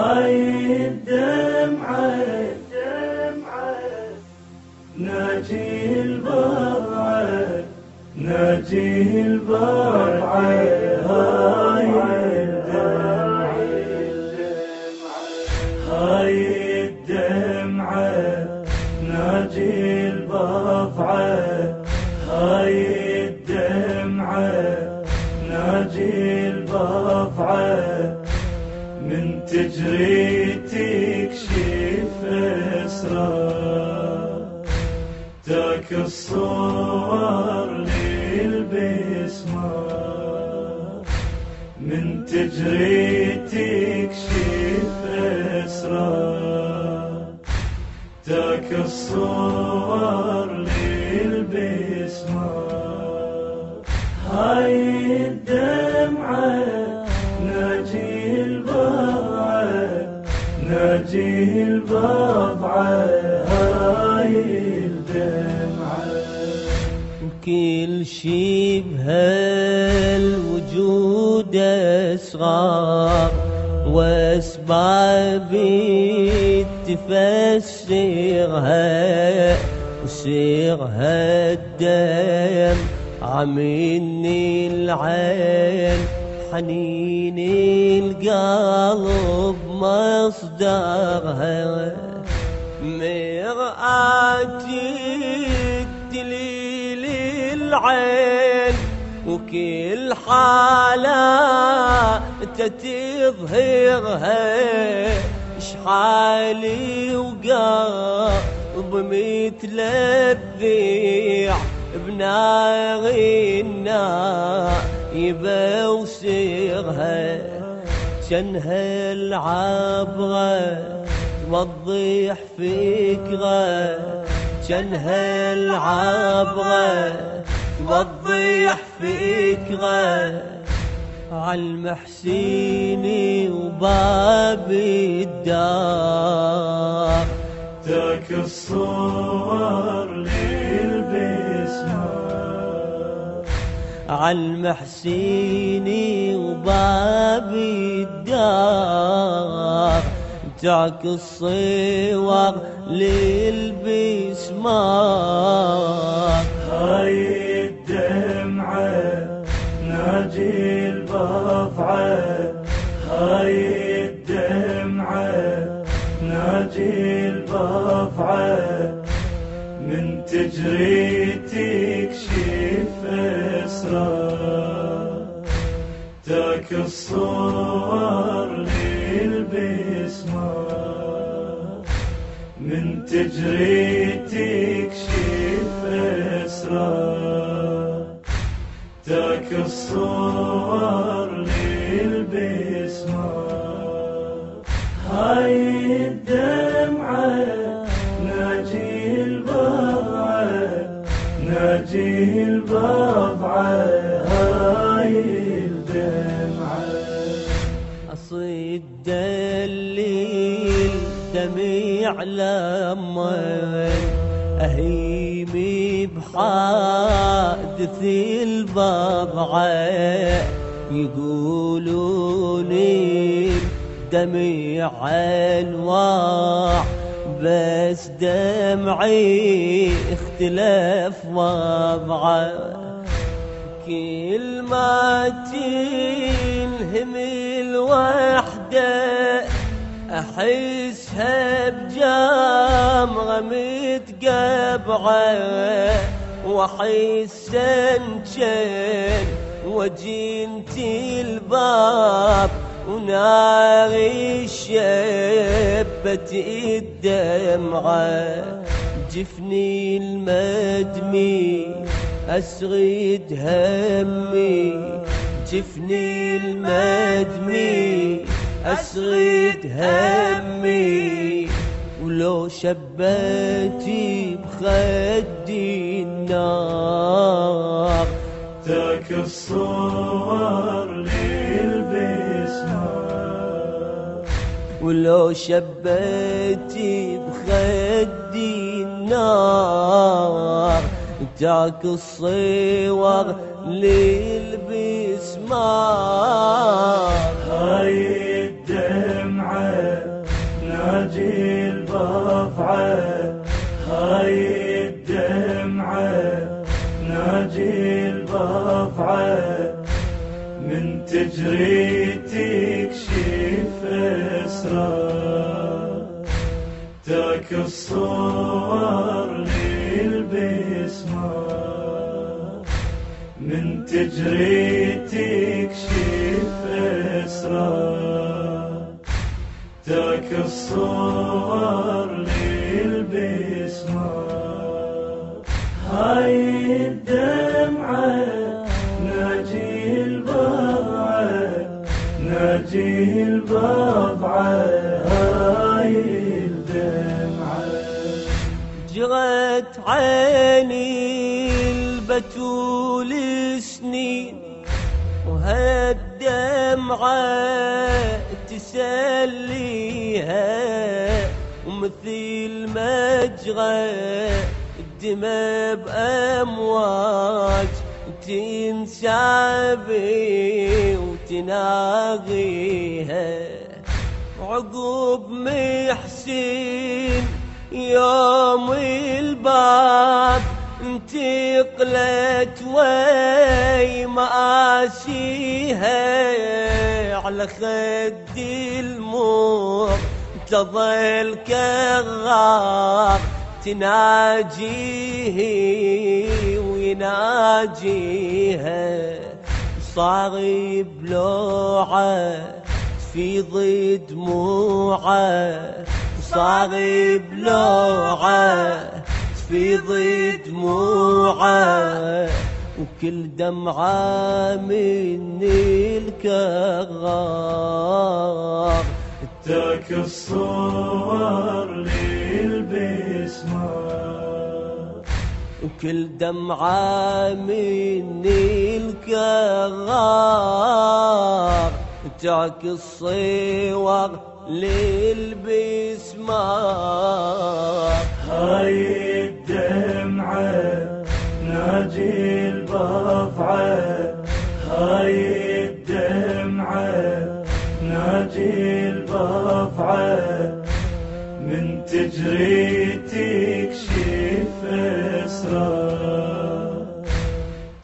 هاي الدمعة ناجي البضعة ناجي البضعة هاي الدمعة هاي الدمعة ناجي البضعة هاي تجري تكشف اسرار تاك الصور للبسمة. من تجري تكشف اسرار تاك الصور للبسمة. هاي الدمعة البضعة ناجي البضعة هاي الدمعة. كل شي بهالوجود أسرار وأسبابي تفسرها وسيرها الدم عمني العين. حنين القلب مصدرها مرآتي دليل العين وكل حالة تظهرها شحالي وقلب متلذع بنار النايب وسيرها جنها العبرة توضح فكرة جنها العبرة توضح فكرة عالمحسيني وباب الدار. تاك الصور عالمحسيني وباب الدار. تعك الصور للبسمار. هاي الدمعة ناجي البضعة. هاي الدمعة ناجي البضعة. من تجري تكشف اسرار تاك الصور للبسمة من تجري تكشف اسرار تاك الصور للبسمة هاي الدمعة ناجي البضعة ناجي البضعة الليل دميع لمن أهيمي بحادث البضعة يقولوني دميع أنواع بس دمعي اختلف وضعه كل ما تلهم الوحدة أحسها بجامرة متقبعة وأحس انشن وجنتي الباب وناري شبت الدمعة. جفني المدمي أسرد همي جفني المدمي أسرد همي ولو شبتي بخدي النار. تاك الصور ولو شبتي بخدي النار. تاك الصور للبسمار. هاي ناجي البضعة هاي الدمعة. ناجي البضعة من تجري تكشف أسرار ترك الصور للبسمار من تجري تكشف أسرار ترك الصور للبسمار هاي الدمعة ناجي البضعة ناجي البضعة. هاي الدمعة. جرت عيني البتول سنين وهالدمعة تسليها ومثل مجرى الدمى بأمواج تنسابي وتناغيها. عقوب محسن يوم الباب انتقلت وي مآسيها على خد المور تظل كغار تناجيه ويناجيها صاغي بلوعة ضد دموعه صاغي بلوعة في ضد دموعه وكل دمعة من الكغار. ترك الصور للبسمار. وكل دمعة من الكغار. ترك الصور للبسمار. هاي ناجي البضعة هاي الدمعة. ناجي البضعة من تجري تكشف أسرار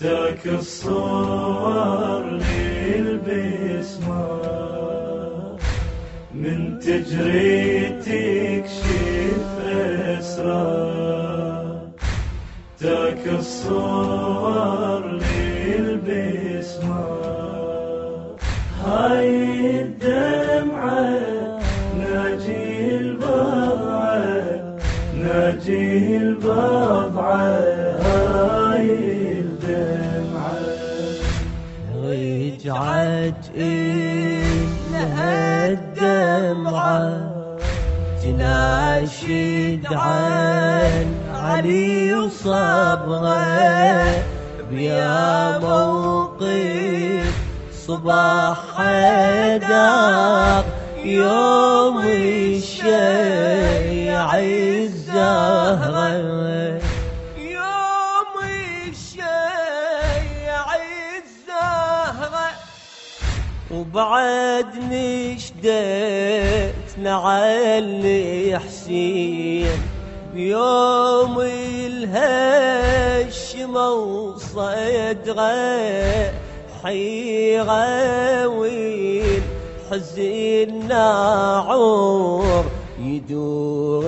ترك الصور للبسمار من تجري تكشف أسرار ترك الصور للبسمار هاي الدمعة ناجي البضعة ناجي البضعة. هاي الدمعة. رجعت إلها الدمعة. تناشد عن علي وصبره بيا موقف صباح حدار يوم الشيع الزهره يوم الشيع الزهرة وبعد نشدت نعلي حسين بيوم الهشمة وصدره حيرة وين حزين ناعور يدور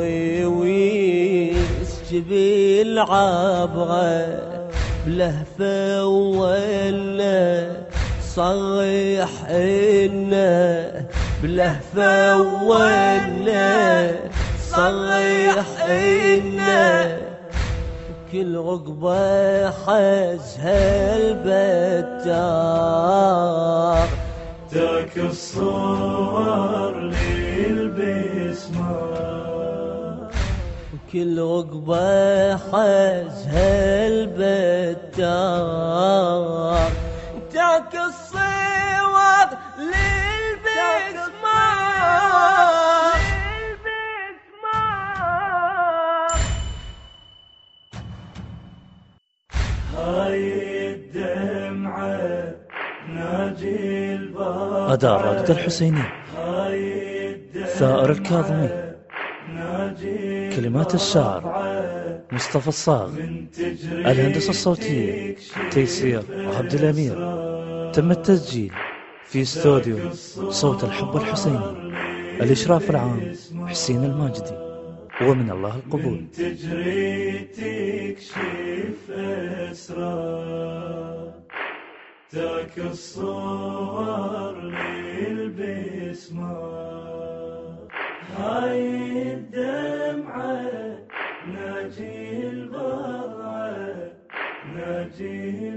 ويسجب العبرة بلهفة ولا صرح إنه بلهفة ولا صرح إنه كل عقبة حزها البتار. ترك الصور للبسمار. كل عقبة حزها البتار. ترك الصور أداء رائدة الحسيني. الثائر الكاظمي. كلمات الشاعر. مصطفى الصاغ. الهندسة الصوتية. تيسير عبد الأمير. تم التسجيل في استوديو صوت الحب الحسيني. الإشراف العام حسين الماجدي. ومن الله القبول. تجري تكشف أسرار ترك الصور للبسمار هاي الدمعة ناجي البضعة ناجي